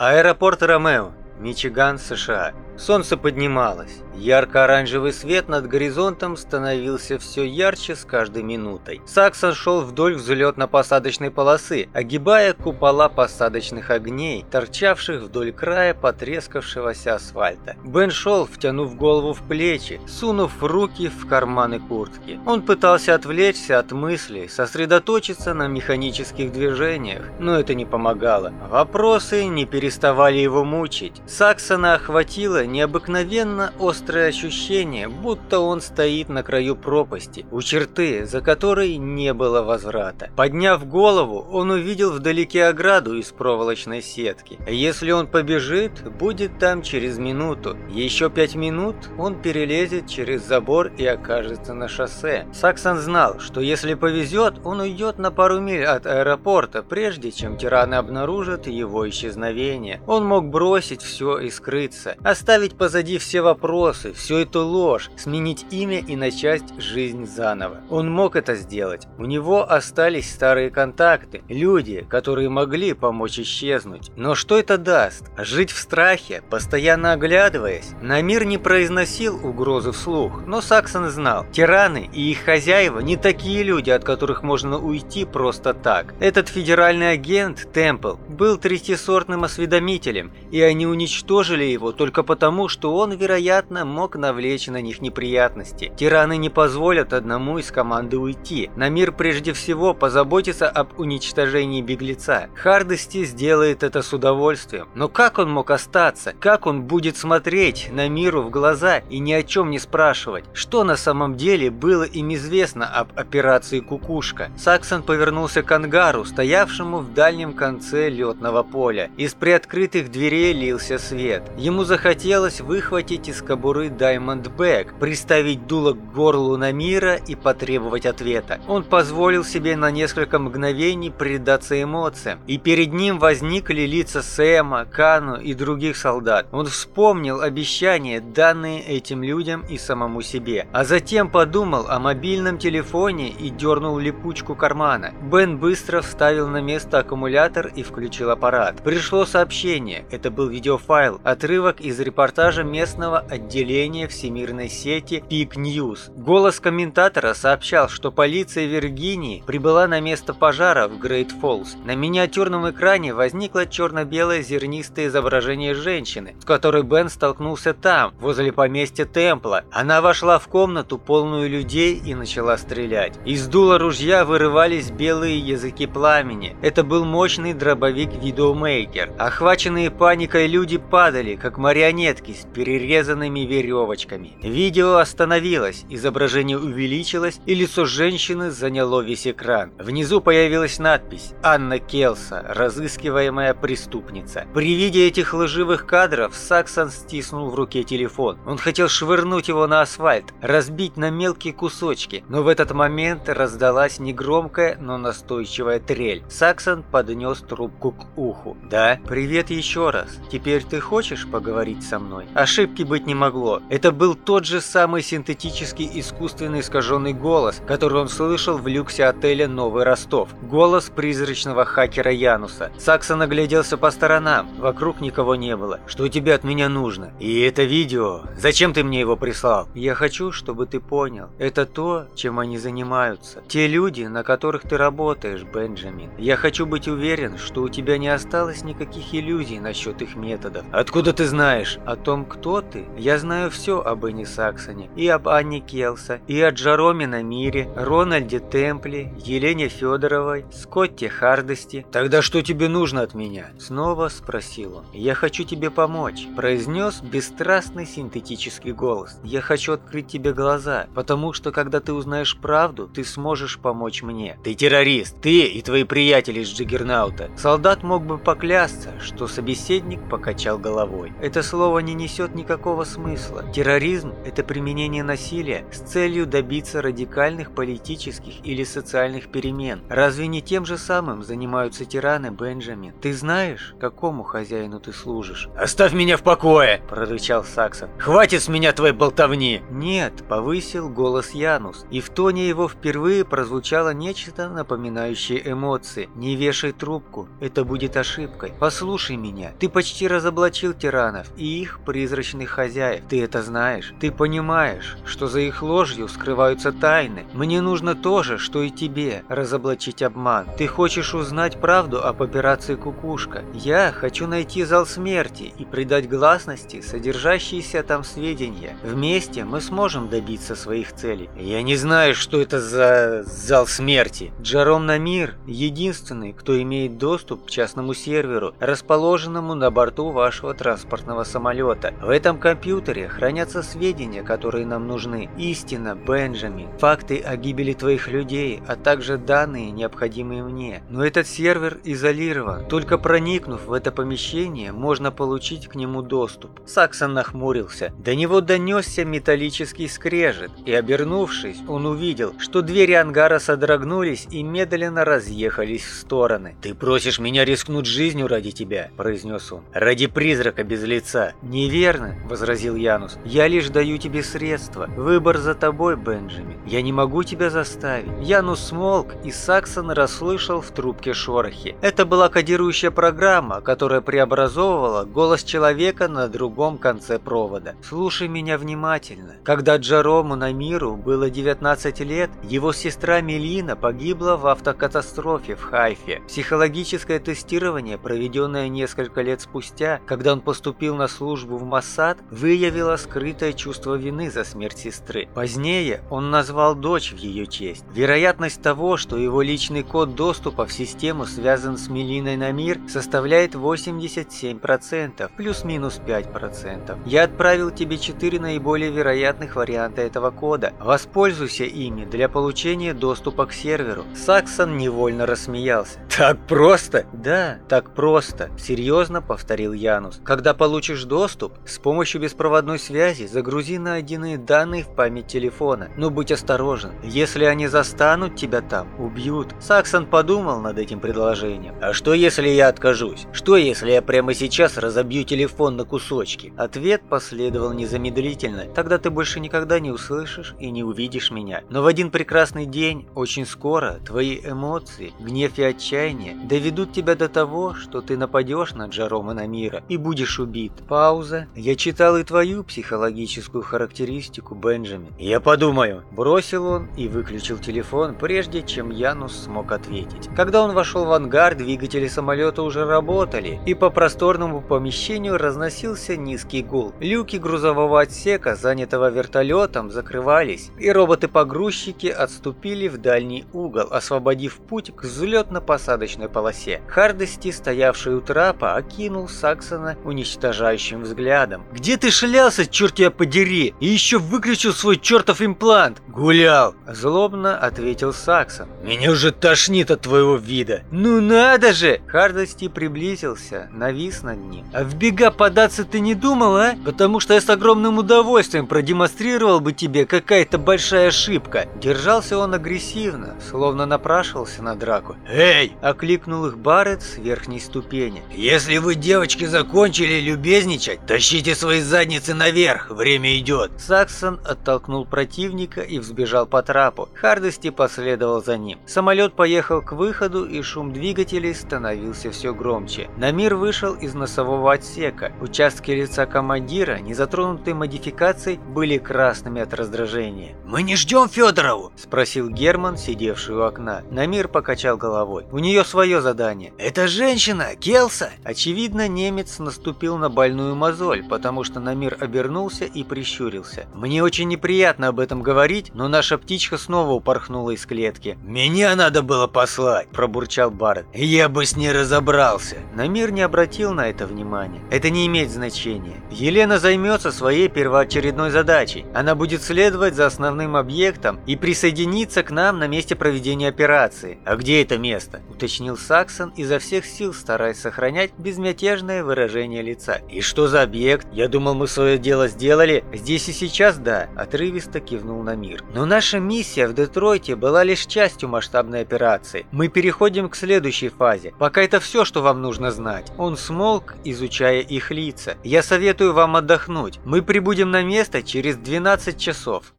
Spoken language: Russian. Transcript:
Аэропорт Ромео, Мичиган, США. Солнце поднималось. Ярко-оранжевый свет над горизонтом становился все ярче с каждой минутой. Саксон шел вдоль взлетно-посадочной полосы, огибая купола посадочных огней, торчавших вдоль края потрескавшегося асфальта. Бен шел, втянув голову в плечи, сунув руки в карманы куртки. Он пытался отвлечься от мыслей, сосредоточиться на механических движениях, но это не помогало. Вопросы не переставали его мучить. Саксона охватило необыкновенно острое ощущение, будто он стоит на краю пропасти, у черты, за которой не было возврата. Подняв голову, он увидел вдалеке ограду из проволочной сетки. Если он побежит, будет там через минуту. Еще пять минут он перелезет через забор и окажется на шоссе. Саксон знал, что если повезет, он уйдет на пару миль от аэропорта, прежде чем тираны обнаружат его исчезновение. Он мог бросить все и скрыться, оставить позади все вопросы, всю эту ложь, сменить имя и начать жизнь заново. Он мог это сделать. У него остались старые контакты, люди, которые могли помочь исчезнуть. Но что это даст? Жить в страхе, постоянно оглядываясь? На мир не произносил угрозы вслух, но Саксон знал, тираны и их хозяева не такие люди, от которых можно уйти просто так. Этот федеральный агент, Темпл, был третьесортным осведомителем, и они уничтожили его только потому, что он, вероятно, мог навлечь на них неприятности. Тираны не позволят одному из команды уйти. На мир прежде всего позаботится об уничтожении беглеца. Хардости сделает это с удовольствием. Но как он мог остаться? Как он будет смотреть на миру в глаза и ни о чем не спрашивать? Что на самом деле было им известно об операции «Кукушка»? Саксон повернулся к ангару, стоявшему в дальнем конце летного поля. Из приоткрытых дверей лился свет. Ему захотелось выхватить из кобуры Bag, приставить дуло к горлу Намира и потребовать ответа. Он позволил себе на несколько мгновений предаться эмоциям, и перед ним возникли лица Сэма, Кану и других солдат. Он вспомнил обещания, данные этим людям и самому себе, а затем подумал о мобильном телефоне и дернул липучку кармана. Бен быстро вставил на место аккумулятор и включил аппарат. Пришло сообщение, это был видеофайл, отрывок из репортажа местного отделения всемирной сети Peak News. Голос комментатора сообщал, что полиция Виргинии прибыла на место пожара в Грейт Фоллс. На миниатюрном экране возникло черно-белое зернистое изображение женщины, с которой Бен столкнулся там, возле поместья Темпла. Она вошла в комнату, полную людей, и начала стрелять. Из дула ружья вырывались белые языки пламени. Это был мощный дробовик-видеомейкер. Охваченные паникой люди падали, как марионетки с перерезанными веревочками. Видео остановилось, изображение увеличилось, и лицо женщины заняло весь экран. Внизу появилась надпись «Анна Келса, разыскиваемая преступница». При виде этих лживых кадров Саксон стиснул в руке телефон. Он хотел швырнуть его на асфальт, разбить на мелкие кусочки, но в этот момент раздалась негромкая, но настойчивая трель. Саксон поднес трубку к уху. «Да? Привет еще раз. Теперь ты хочешь поговорить со мной?» Ошибки быть не могло. Это был тот же самый синтетический искусственный искаженный голос, который он слышал в люксе отеля «Новый Ростов». Голос призрачного хакера Януса. Саксон огляделся по сторонам. Вокруг никого не было. «Что тебе от меня нужно?» «И это видео. Зачем ты мне его прислал?» «Я хочу, чтобы ты понял. Это то, чем они занимаются. Те люди, на которых ты работаешь, Бенджамин. Я хочу быть уверен, что у тебя не осталось никаких иллюзий насчет их методов. Откуда ты знаешь? О том, кто ты? Я знаю все об Энни Саксоне. И об Анне Келса, и о Джароме Намире, Рональде Темпле, Елене Федоровой, Скотте Хардости. Тогда что тебе нужно от меня? Снова спросил он. Я хочу тебе помочь, произнес бесстрастный синтетический голос. Я хочу открыть тебе глаза, потому что когда ты узнаешь правду, ты сможешь помочь мне. Ты террорист, ты и твои приятели из Джиггернаута. Солдат мог бы поклясться, что собеседник покачал головой. Это слово которого не несет никакого смысла. Терроризм – это применение насилия с целью добиться радикальных политических или социальных перемен. Разве не тем же самым занимаются тираны, Бенджамин? Ты знаешь, какому хозяину ты служишь? «Оставь меня в покое!» – прорычал Саксон. «Хватит с меня твоей болтовни!» «Нет», – повысил голос Янус, и в тоне его впервые прозвучало нечто напоминающее эмоции. «Не вешай трубку, это будет ошибкой. Послушай меня, ты почти разоблачил тиранов и их призрачных хозяев. Ты это знаешь. Ты понимаешь, что за их ложью скрываются тайны. Мне нужно то же, что и тебе, разоблачить обман. Ты хочешь узнать правду об операции «Кукушка». Я хочу найти зал смерти и придать гласности содержащиеся там сведения. Вместе мы сможем добиться своих целей. Я не знаю, что это за зал смерти. Джаром Намир – единственный, кто имеет доступ к частному серверу, расположенному на борту вашего транспортного самолета. В этом компьютере хранятся сведения, которые нам нужны. Истина, Бенджамин, факты о гибели твоих людей, а также данные, необходимые мне. Но этот сервер изолирован. Только проникнув в это помещение, можно получить к нему доступ. Саксон нахмурился. До него донесся металлический скрежет, и обернувшись, он увидел, что двери ангара содрогнулись и медленно разъехались в стороны. «Ты просишь меня рискнуть жизнью ради тебя», – произнес он. «Ради призрака без лица». «Неверно», – возразил Янус. «Я лишь даю тебе средства. Выбор за тобой, Бенджамин. Я не могу тебя заставить». Янус смолк, и Саксон расслышал в трубке шорохи. Это была кодирующая программа, которая преобразовывала голос человека на другом конце провода. «Слушай меня внимательно. Когда Джарому Намиру было 19 лет, его сестра Мелина погибла в автокатастрофе в Хайфе. Психологическое тестирование, проведенное несколько лет спустя, когда он поступил на службу в Моссад, выявило скрытое чувство вины за смерть сестры. Позднее он назвал дочь в ее честь. Вероятность того, что его личный код доступа в систему связан с Мелиной Намир, составляет 87%, плюс-минус 5%. Я отправил тебе 4 наиболее вероятных варианта этого кода. Воспользуйся ими для получения доступа к серверу. Саксон невольно рассмеялся. «Так просто?» «Да, так просто», – серьезно повторил Янус. «Когда получишь доступ, с помощью беспроводной связи загрузи найденные данные в память телефона. Но будь осторожен, если они застанут тебя там, убьют». Саксон подумал над этим предложением. «А что если я откажусь? Что если я прямо сейчас разобью телефон на кусочки?» Ответ последовал незамедлительно. «Тогда ты больше никогда не услышишь и не увидишь меня. Но в один прекрасный день, очень скоро, твои эмоции, гнев и отчаяние доведут тебя до того, что ты нападешь на Джарома Намира и будешь убит. Пауза. Я читал и твою психологическую характеристику, Бенджамин. Я подумаю. Бросил он и выключил телефон, прежде чем Янус смог ответить. Когда он вошел в ангар, двигатели самолета уже работали, и по просторному помещению разносился низкий гул. Люки грузового отсека, занятого вертолетом, закрывались, и роботы-погрузчики отступили в дальний угол, освободив путь к взлетно-посадочному посадочной полосе. Хардости, стоявший у трапа, окинул Саксона уничтожающим взглядом. «Где ты шлялся, черт тебя подери? И еще выключил свой чертов имплант!» «Гулял!» – злобно ответил Саксон. «Меня уже тошнит от твоего вида!» «Ну надо же!» Хардости приблизился, навис над ним. «А в бега податься ты не думал, а? Потому что я с огромным удовольствием продемонстрировал бы тебе какая-то большая ошибка!» Держался он агрессивно, словно напрашивался на драку. «Эй, Окликнул их Барретт с верхней ступени. «Если вы, девочки, закончили любезничать, тащите свои задницы наверх, время идет!» Саксон оттолкнул противника и взбежал по трапу. Хардости последовал за ним. Самолет поехал к выходу, и шум двигателей становился все громче. Намир вышел из носового отсека. Участки лица командира, не затронутые модификацией, были красными от раздражения. «Мы не ждем Федорову?» – спросил Герман, сидевший у окна. Намир покачал головой. У нее свое задание. «Это женщина, Келса!» Очевидно, немец наступил на больную мозоль, потому что Намир обернулся и прищурился. «Мне очень неприятно об этом говорить, но наша птичка снова упорхнула из клетки». «Меня надо было послать!» – пробурчал Барретт. «Я бы с ней разобрался!» Намир не обратил на это внимания. Это не имеет значения. Елена займется своей первоочередной задачей. Она будет следовать за основным объектом и присоединиться к нам на месте проведения операции. А где это место? уточнил Саксон, изо всех сил стараясь сохранять безмятежное выражение лица. «И что за объект? Я думал, мы свое дело сделали. Здесь и сейчас да, отрывисто кивнул на мир. Но наша миссия в Детройте была лишь частью масштабной операции. Мы переходим к следующей фазе. Пока это все, что вам нужно знать. Он смолк, изучая их лица. Я советую вам отдохнуть. Мы прибудем на место через 12 часов.